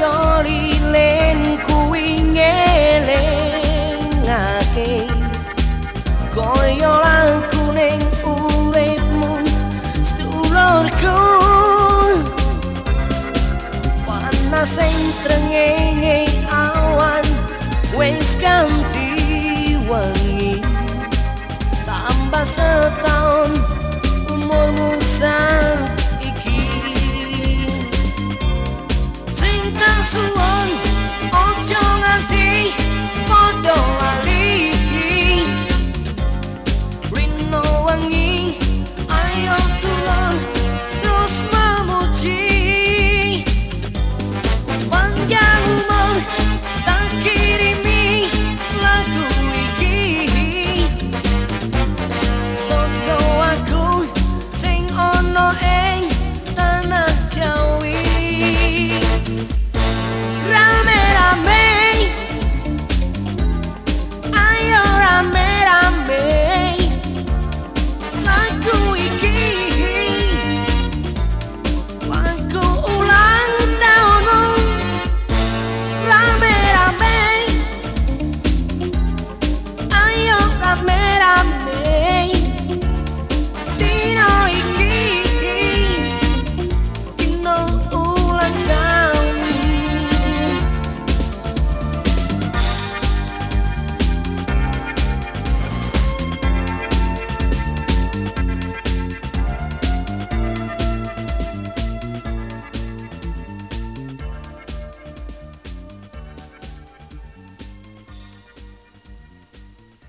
yoli len kuwi ngelengake koyo langku ning uripmu sedulurku. Panas sing awan wes ganti